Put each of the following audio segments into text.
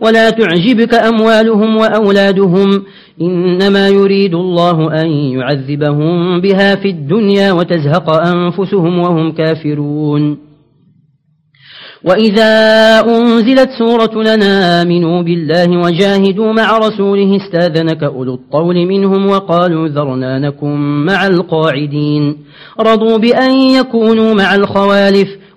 ولا تعجبك أموالهم وأولادهم إنما يريد الله أن يعذبهم بها في الدنيا وتزهق أنفسهم وهم كافرون. وإذا أنزلت سورة لنا آمنوا بالله وجاهدوا مع رسوله استاذنك أولو الطول منهم وقالوا ذرنا نكن مع القاعدين. رضوا بأن يكونوا مع الخوالف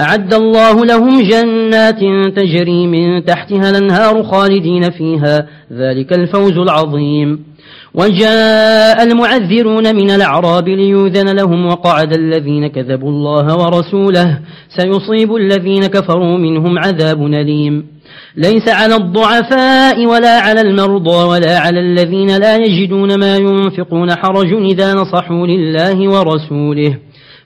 أعد الله لهم جنات تجري من تحتها الأنهار خالدين فيها. ذلك الفوز العظيم. وجاء المعذرون من الأعراب ليوذن لهم وقعد الذين كذبوا الله ورسوله. سيصيب الذين كفروا منهم عذاب نليم ليس على الضعفاء ولا على المرضى ولا على الذين لا يجدون ما ينفقون حرج إذا نصحوا لله ورسوله.